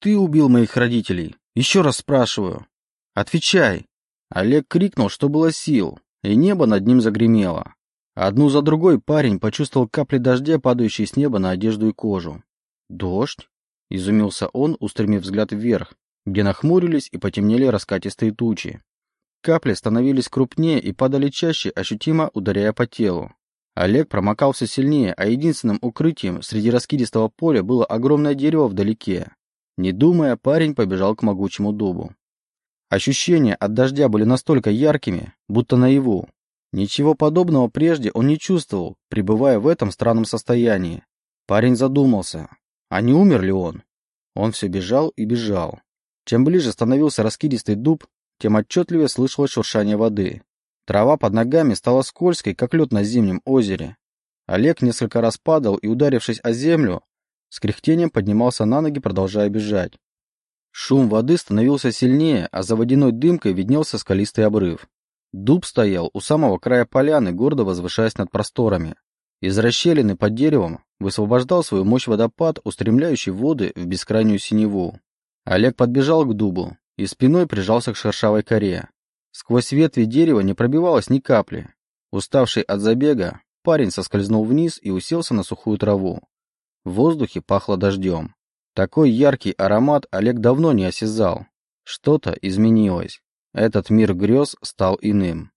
ты убил моих родителей? Еще раз спрашиваю. Отвечай. Олег крикнул, что было сил, и небо над ним загремело. Одну за другой парень почувствовал капли дождя, падающие с неба на одежду и кожу. «Дождь?» – изумился он, устремив взгляд вверх, где нахмурились и потемнели раскатистые тучи. Капли становились крупнее и падали чаще, ощутимо ударяя по телу. Олег промокал все сильнее, а единственным укрытием среди раскидистого поля было огромное дерево вдалеке. Не думая, парень побежал к могучему дубу. Ощущения от дождя были настолько яркими, будто наяву. Ничего подобного прежде он не чувствовал, пребывая в этом странном состоянии. Парень задумался, а не умер ли он? Он все бежал и бежал. Чем ближе становился раскидистый дуб, тем отчетливее слышалось шуршание воды. Трава под ногами стала скользкой, как лед на зимнем озере. Олег несколько раз падал и, ударившись о землю, с кряхтением поднимался на ноги, продолжая бежать. Шум воды становился сильнее, а за водяной дымкой виднелся скалистый обрыв. Дуб стоял у самого края поляны, гордо возвышаясь над просторами. Из расщелины под деревом высвобождал свою мощь водопад, устремляющий воды в бескрайнюю синеву. Олег подбежал к дубу и спиной прижался к шершавой коре. Сквозь ветви дерева не пробивалось ни капли. Уставший от забега, парень соскользнул вниз и уселся на сухую траву. В воздухе пахло дождем. Такой яркий аромат Олег давно не осязал. Что-то изменилось. Этот мир грез стал иным.